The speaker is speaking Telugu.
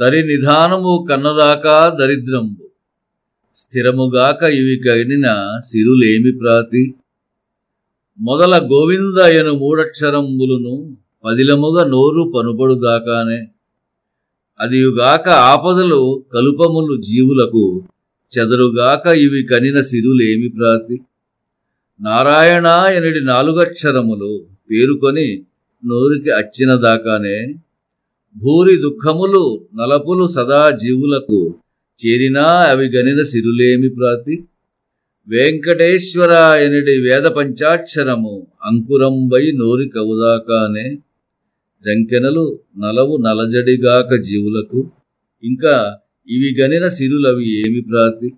తరి నిధానము కన్నదాకా దరిద్రంబు. స్థిరముగాక ఇవి కనిన సిరులేమి ప్రాతి. మొదల గోవిందయను మూడక్షరంబులును పదిలముగా నోరు పనుపడుదాకానే. అదియుగాక ఆపదలు కలుపములు జీవులకు చెదరుగాక ఇవి కనిన సిరులేమి ప్రాతి. నారాయణ ఎనిడి నాలుగక్షరములు పేరుకొని నోరికి అచ్చిన దాకానే భూరి దుఃఖములు నలపులు సదా జీవులకు చేరినా అవి గనిన సిరులేమి ప్రాతి. వెంకటేశ్వర ఎనిడి వేద పంచాక్షరము అంకురంబై నోరి కవుదాకానే. జంకెనలు నలవు నలజడిగాక జీవులకు. ఇంకా ఇవి గనిన సిరులవి ఏమి ప్రాతి?